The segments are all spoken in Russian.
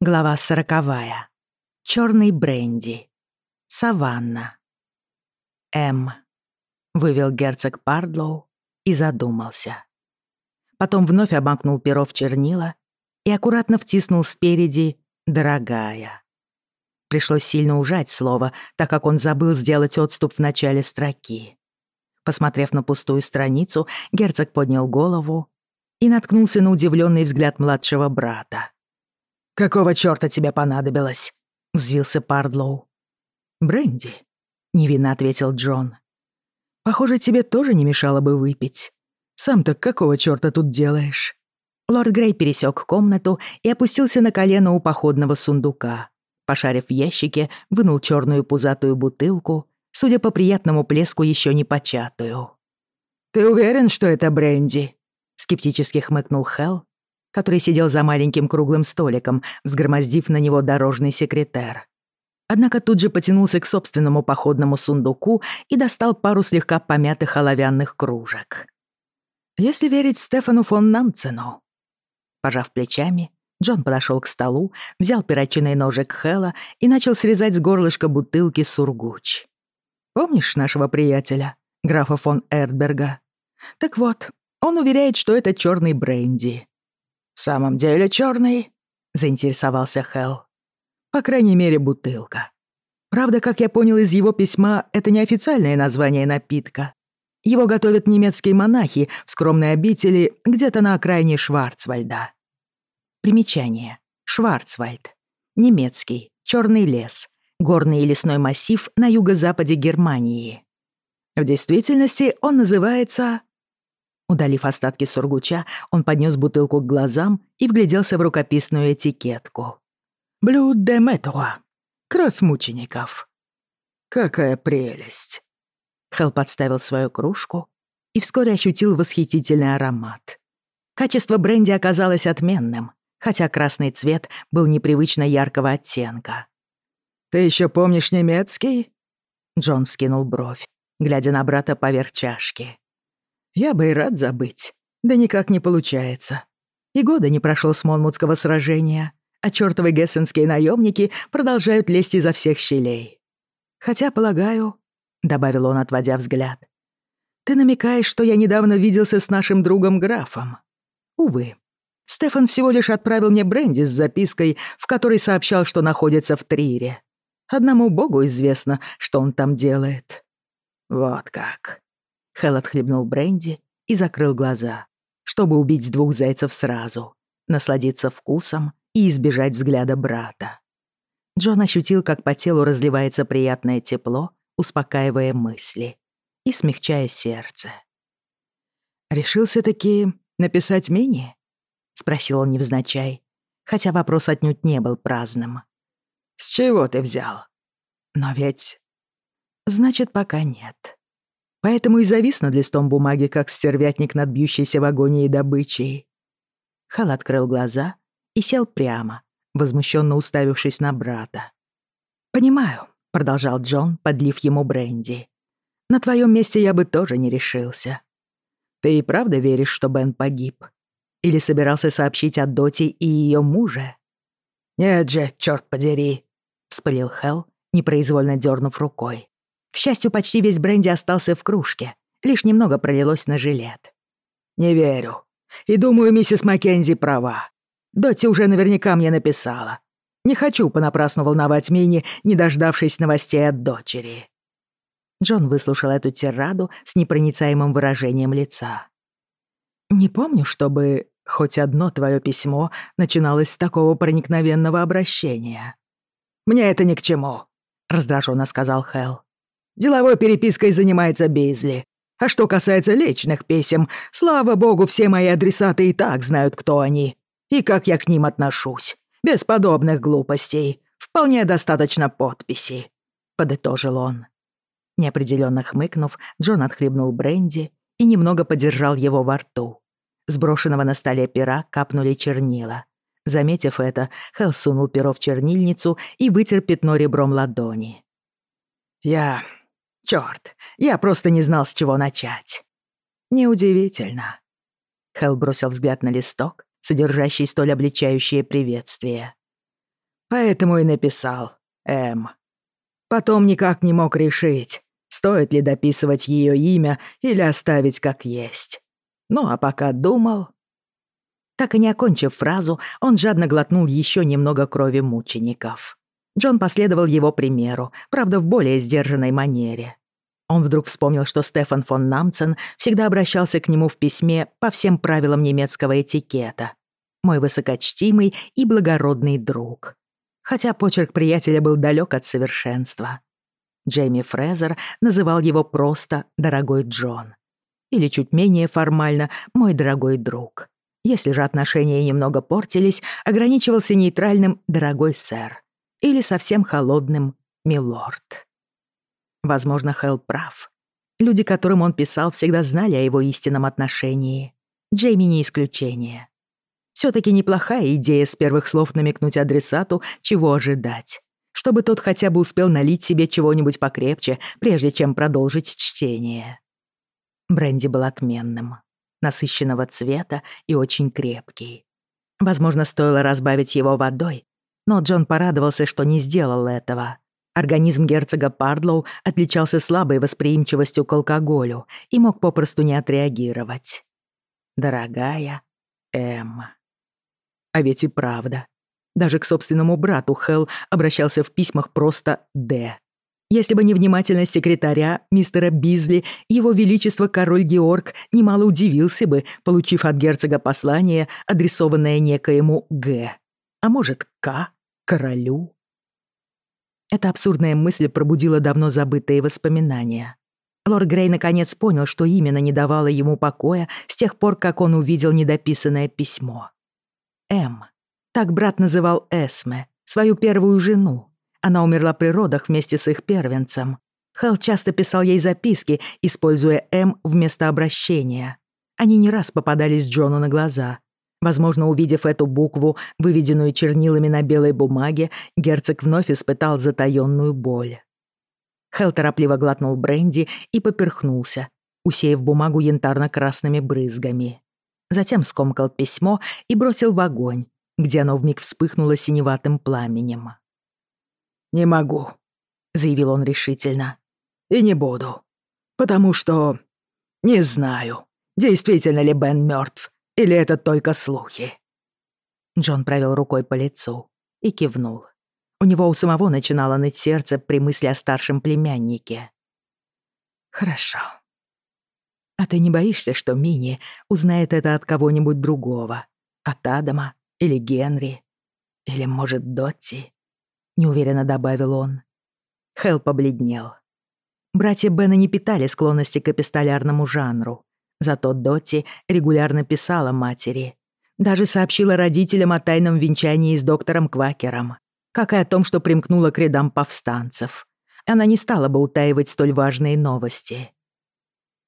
Глава сороковая. Чёрный бренди. Саванна. М. Вывел герцог Пардлоу и задумался. Потом вновь обмакнул перо в чернила и аккуратно втиснул спереди «дорогая». Пришлось сильно ужать слово, так как он забыл сделать отступ в начале строки. Посмотрев на пустую страницу, герцог поднял голову и наткнулся на удивленный взгляд младшего брата. «Какого чёрта тебе понадобилось?» — взвился Пардлоу. «Бренди», — невинно ответил Джон. «Похоже, тебе тоже не мешало бы выпить. Сам-то какого чёрта тут делаешь?» Лорд Грей пересёк комнату и опустился на колено у походного сундука. Пошарив в ящике, вынул чёрную пузатую бутылку, судя по приятному плеску, ещё не початую. «Ты уверен, что это бренди?» — скептически хмыкнул Хелл который сидел за маленьким круглым столиком, взгромоздив на него дорожный секретер. Однако тут же потянулся к собственному походному сундуку и достал пару слегка помятых оловянных кружек. Если верить Стефану фон Намцену. Пожав плечами, Джон подошел к столу, взял перочинный ножик Хэла и начал срезать с горлышка бутылки сургуч. «Помнишь нашего приятеля, графа фон Эрдберга? Так вот, он уверяет, что это черный бренди. «В самом деле черный?» — заинтересовался Хелл. «По крайней мере, бутылка. Правда, как я понял из его письма, это неофициальное название напитка. Его готовят немецкие монахи в скромной обители где-то на окраине Шварцвальда». Примечание. Шварцвальд. Немецкий. Черный лес. Горный и лесной массив на юго-западе Германии. В действительности он называется удалив остатки сургуча, он поднес бутылку к глазам и вгляделся в рукописную этикетку. «Блюд де метуа. Кровь мучеников». «Какая прелесть!» Хелл подставил свою кружку и вскоре ощутил восхитительный аромат. Качество бренди оказалось отменным, хотя красный цвет был непривычно яркого оттенка. «Ты еще помнишь немецкий?» Джон вскинул бровь, глядя на брата поверх чашки. Я бы и рад забыть. Да никак не получается. И года не прошло с Монмутского сражения, а чёртовы гессенские наемники продолжают лезть изо всех щелей. Хотя, полагаю, — добавил он, отводя взгляд, — ты намекаешь, что я недавно виделся с нашим другом графом. Увы, Стефан всего лишь отправил мне бренди с запиской, в которой сообщал, что находится в Трире. Одному богу известно, что он там делает. Вот как. Хэл отхлебнул бренди и закрыл глаза, чтобы убить двух зайцев сразу, насладиться вкусом и избежать взгляда брата. Джон ощутил, как по телу разливается приятное тепло, успокаивая мысли и смягчая сердце. «Решился-таки написать мини?» — спросил он невзначай, хотя вопрос отнюдь не был праздным. «С чего ты взял?» «Но ведь...» «Значит, пока нет», поэтому и завис над листом бумаги, как стервятник над бьющейся в агонии добычей. Хал открыл глаза и сел прямо, возмущенно уставившись на брата. «Понимаю», — продолжал Джон, подлив ему бренди. «На твоем месте я бы тоже не решился. Ты и правда веришь, что Бен погиб? Или собирался сообщить о Доте и ее муже?» «Нет же, черт подери», — вспылил Хелл, непроизвольно дернув рукой счастью, почти весь бренди остался в кружке. Лишь немного пролилось на жилет. «Не верю. И думаю, миссис Маккензи права. Дотти уже наверняка мне написала. Не хочу понапрасну волновать Мини, не дождавшись новостей от дочери». Джон выслушал эту тираду с непроницаемым выражением лица. «Не помню, чтобы хоть одно твое письмо начиналось с такого проникновенного обращения». «Мне это ни к чему», — раздраженно сказал Хэл деловой перепиской занимается Бейзли. А что касается личных писем, слава богу, все мои адресаты и так знают, кто они. И как я к ним отношусь. Без подобных глупостей. Вполне достаточно подписи», — подытожил он. Неопределенно хмыкнув, Джон отхлебнул бренди и немного подержал его во рту. Сброшенного на столе пера капнули чернила. Заметив это, Хелл сунул перо в чернильницу и вытер пятно ребром ладони. «Я Чёрт, я просто не знал, с чего начать. Неудивительно. Хелл бросил взгляд на листок, содержащий столь обличающее приветствие. Поэтому и написал М. Потом никак не мог решить, стоит ли дописывать ее имя или оставить как есть. Ну а пока думал... Так и не окончив фразу, он Джон последовал его примеру, правда, в более сдержанной манере. Он вдруг вспомнил, что Стефан фон Намцен всегда обращался к нему в письме по всем правилам немецкого этикета. «Мой высокочтимый и благородный друг». Хотя почерк приятеля был далек от совершенства. Джейми Фрезер называл его просто «дорогой Джон». Или чуть менее формально «мой дорогой друг». Если же отношения немного портились, ограничивался нейтральным «дорогой сэр» или совсем холодным «милорд». Возможно, Хэл прав. Люди, которым он писал, всегда знали о его истинном отношении. Джейми не исключение. Все-таки неплохая идея с первых слов намекнуть адресату, чего ожидать. Чтобы тот хотя бы успел налить себе чего-нибудь покрепче, прежде чем продолжить чтение. Бренди был отменным, насыщенного цвета и очень крепкий. Возможно, стоило разбавить его водой, но Джон порадовался, что не сделал этого. Организм герцога Пардлоу отличался слабой восприимчивостью к алкоголю и мог попросту не отреагировать. «Дорогая Эмма». А ведь и правда. Даже к собственному брату Хелл обращался в письмах просто «Д». Если бы не внимательность секретаря, мистера Бизли, его величество король Георг немало удивился бы, получив от герцога послание, адресованное некоему Г. А может, К, королю? Эта абсурдная мысль пробудила давно забытые воспоминания. Лорд Грей наконец понял, что именно не давало ему покоя с тех пор, как он увидел недописанное письмо. М. Так брат называл Эсме, свою первую жену. Она умерла при родах вместе с их первенцем. Хелл часто писал ей записки, используя М вместо обращения. Они не раз попадались Джону на глаза. Возможно, увидев эту букву, выведенную чернилами на белой бумаге, герцог вновь испытал затаённую боль. Хелл торопливо глотнул бренди и поперхнулся, усеяв бумагу янтарно-красными брызгами. Затем скомкал письмо и бросил в огонь, где оно вмиг вспыхнуло синеватым пламенем. «Не могу», — заявил он решительно. «И не буду. Потому что... Не знаю, действительно ли Бен мертв или это только слухи?» Джон провел рукой по лицу и кивнул. У него у самого начинало ныть сердце при мысли о старшем племяннике. «Хорошо. А ты не боишься, что Мини узнает это от кого-нибудь другого? От Адама или Генри? Или, может, Дотти?» Неуверенно добавил он. Хелл побледнел. Братья Бена не питали склонности к эпистолярному жанру, Зато Дотти регулярно писала матери. Даже сообщила родителям о тайном венчании с доктором Квакером, как и о том, что примкнула к рядам повстанцев. Она не стала бы утаивать столь важные новости.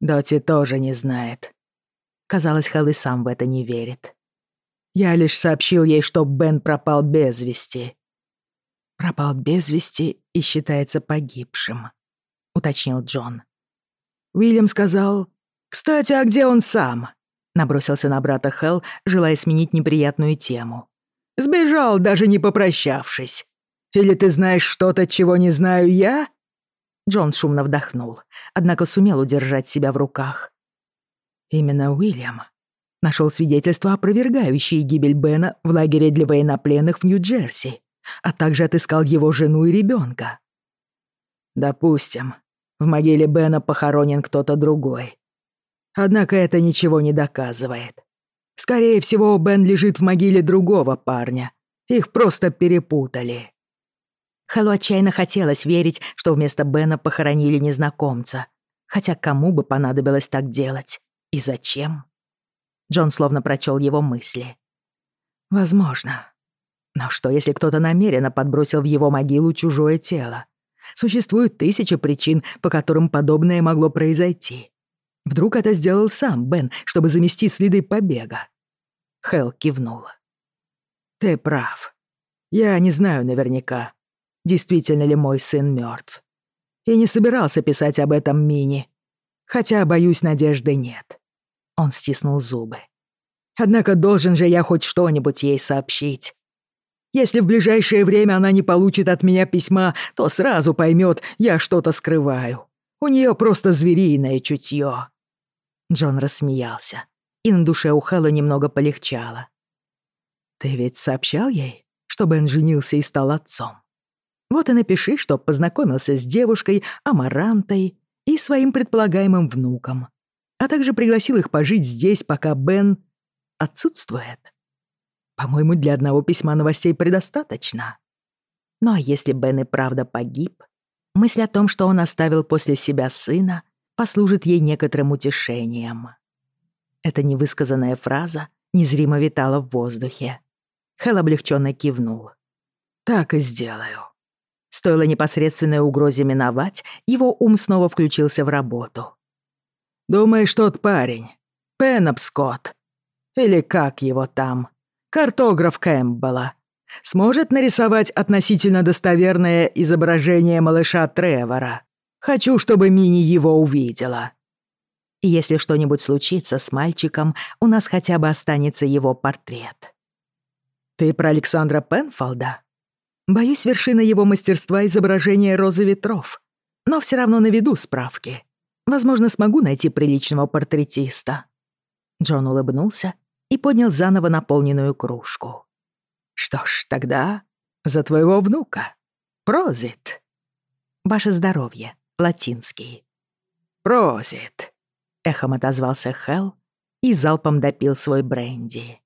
Доти тоже не знает. Казалось, Хелл и сам в это не верит. Я лишь сообщил ей, что Бен пропал без вести. Пропал без вести и считается погибшим, уточнил Джон. Уильям сказал, «Кстати, а где он сам?» — набросился на брата Хелл, желая сменить неприятную тему. «Сбежал, даже не попрощавшись. Или ты знаешь что-то, чего не знаю я?» Джон шумно вдохнул, однако сумел удержать себя в руках. Именно Уильям нашел свидетельства, опровергающие гибель Бена в лагере для военнопленных в Нью-Джерси, а также отыскал его жену и ребенка. «Допустим, в могиле Бена похоронен кто-то другой», Однако это ничего не доказывает. Скорее всего, Бен лежит в могиле другого парня. Их просто перепутали. Хэлло отчаянно хотелось верить, что вместо Бена похоронили незнакомца. Хотя кому бы понадобилось так делать? И зачем? Джон словно прочел его мысли. Возможно. Но что, если кто-то намеренно подбросил в его могилу чужое тело? Существует тысячи причин, по которым подобное могло произойти. Вдруг это сделал сам Бен, чтобы замести следы побега. Хелл кивнула. «Ты прав. Я не знаю наверняка, действительно ли мой сын мертв. И не собирался писать об этом Мини. Хотя, боюсь, надежды нет». Он стиснул зубы. «Однако должен же я хоть что-нибудь ей сообщить. Если в ближайшее время она не получит от меня письма, то сразу поймет, я что-то скрываю». У нее просто звериное чутье. Джон рассмеялся. И на душе у Хэлла немного полегчало. «Ты ведь сообщал ей, что Бен женился и стал отцом? Вот и напиши, что познакомился с девушкой, Амарантой и своим предполагаемым внуком, а также пригласил их пожить здесь, пока Бен отсутствует. По-моему, для одного письма новостей предостаточно. Ну а если Бен и правда погиб, Мысль о том, что он оставил после себя сына, послужит ей некоторым утешением. Эта невысказанная фраза незримо витала в воздухе. Хэл облегченно кивнул. «Так и сделаю». Стоило непосредственной угрозе миновать, его ум снова включился в работу. «Думаешь, тот парень? Пеннап Скотт? Или как его там? Картограф Кэмпбелла?» Сможет нарисовать относительно достоверное изображение малыша Тревора. Хочу, чтобы Мини его увидела. Если что-нибудь случится с мальчиком, у нас хотя бы останется его портрет. Ты про Александра Пенфолда? Боюсь, вершина его мастерства — изображение розы ветров. Но все равно наведу справки. Возможно, смогу найти приличного портретиста. Джон улыбнулся и поднял заново наполненную кружку. Что ж, тогда за твоего внука. Прозит. Ваше здоровье. Латинский. Прозит. Эхом отозвался Хелл и залпом допил свой бренди.